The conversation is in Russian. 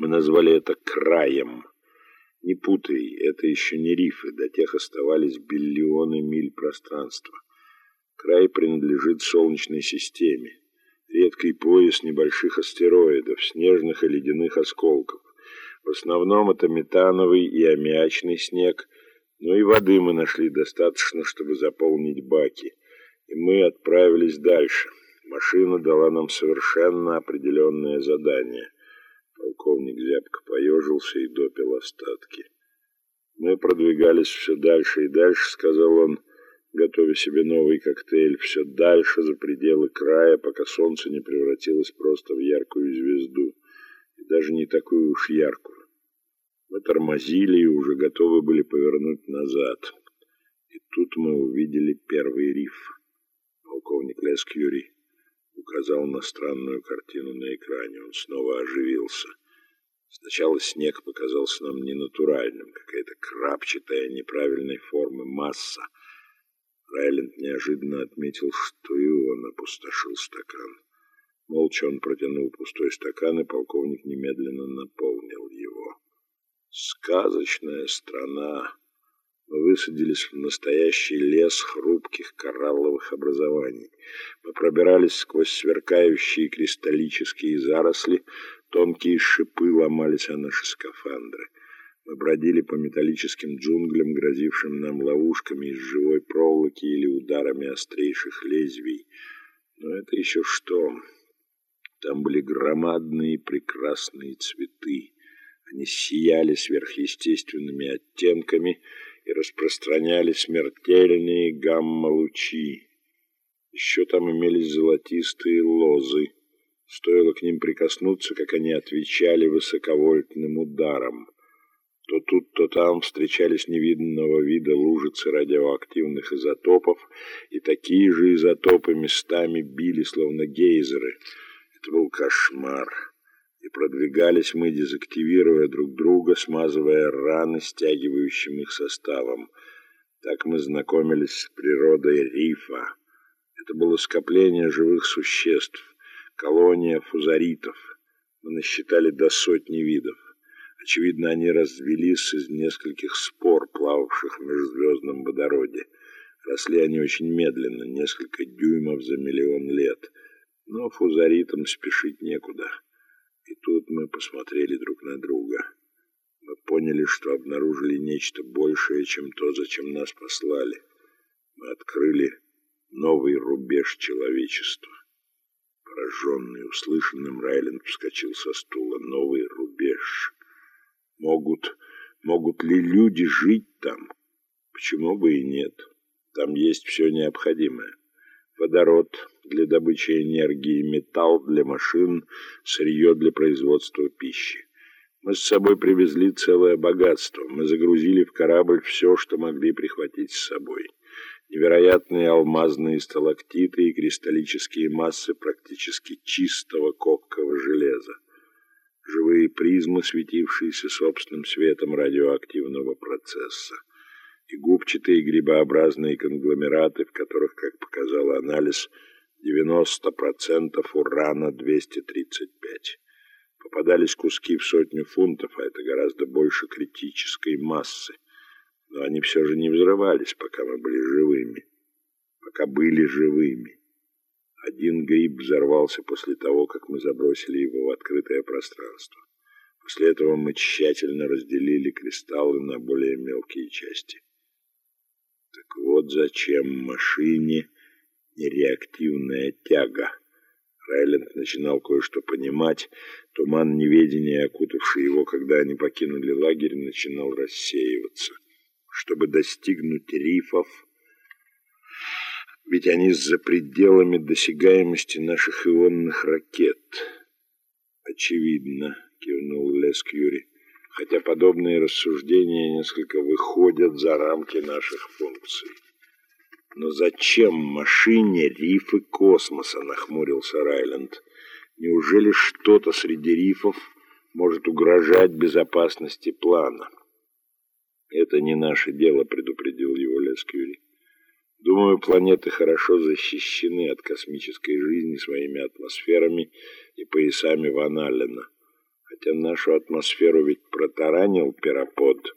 Мы назвали это краем. Не путай, это еще не рифы, до тех оставались биллионы миль пространства. Край принадлежит Солнечной системе. Редкий пояс небольших астероидов, снежных и ледяных осколков. В основном это метановый и аммиачный снег, но и воды мы нашли достаточно, чтобы заполнить баки. И мы отправились дальше. Машина дала нам совершенно определенное задание — Полковник зябко поежился и допил остатки. Мы продвигались все дальше и дальше, сказал он, готовя себе новый коктейль, все дальше за пределы края, пока солнце не превратилось просто в яркую звезду, и даже не такую уж яркую. Мы тормозили и уже готовы были повернуть назад. И тут мы увидели первый риф. Полковник Лескьюри указал на странную картину на экране. Он снова оживился. Сначала снег показался нам ненатуральным, какая-то крапчатая, неправильной формы масса. Райленд неожиданно отметил, что и он опустошил стакан. Молча он протянул пустой стакан, и полковник немедленно наполнил его. Сказочная страна мы высадились в настоящий лес хрупких коралловых образований. Мы пробирались сквозь сверкающие кристаллические заросли, тонкие шипы ломались о наши скафандры. Мы бродили по металлическим джунглям, грозившим нам ловушками из живой проволоки или ударами острейших лезвий. Но это еще что? Там были громадные прекрасные цветы. Они сияли сверхъестественными оттенками — и распространяли смертельные гамма-лучи. Еще там имелись золотистые лозы. Стоило к ним прикоснуться, как они отвечали высоковольтным ударом. То тут, то там встречались невиданного вида лужицы радиоактивных изотопов, и такие же изотопы местами били, словно гейзеры. Это был кошмар. И продвигались мы, дезактивируя друг друга, смазывая раны стягивающим их составом. Так мы знакомились с природой рифа. Это было скопление живых существ, колония фузаритов. Мы насчитали до сотни видов. Очевидно, они развелись из нескольких спор, плававших в межзвездном водороде. Росли они очень медленно, несколько дюймов за миллион лет. Но фузаритам спешить некуда. И тут мы посмотрели друг на друга. Мы поняли, что обнаружили нечто большее, чем то, зачем нас послали. Мы открыли новый рубеж человечества. Пораженный услышанным, Райленд вскочил со стула. Новый рубеж. Могут, могут ли люди жить там? Почему бы и нет? Там есть все необходимое водород для добычи энергии, металл для машин, сырье для производства пищи. Мы с собой привезли целое богатство. Мы загрузили в корабль все, что могли прихватить с собой. Невероятные алмазные сталактиты и кристаллические массы практически чистого копкого железа. Живые призмы, светившиеся собственным светом радиоактивного процесса и губчатые грибообразные конгломераты, в которых, как показал анализ, 90% урана-235. Попадались куски в сотню фунтов, а это гораздо больше критической массы. Но они все же не взрывались, пока мы были живыми. Пока были живыми. Один гриб взорвался после того, как мы забросили его в открытое пространство. После этого мы тщательно разделили кристаллы на более мелкие части. Так вот зачем машине нереактивная тяга. Райленд начинал кое-что понимать. Туман неведения, окутавший его, когда они покинули лагерь, начинал рассеиваться. Чтобы достигнуть рифов, ведь они за пределами досягаемости наших ионных ракет. Очевидно, кивнул Лескьюри хотя подобные рассуждения несколько выходят за рамки наших функций. Но зачем машине рифы космоса, нахмурился Райленд. Неужели что-то среди рифов может угрожать безопасности плана? Это не наше дело, предупредил его Лескюри. Думаю, планеты хорошо защищены от космической жизни своими атмосферами и поясами Ван Аллена. Хотя нашу атмосферу ведь протаранил пиропод.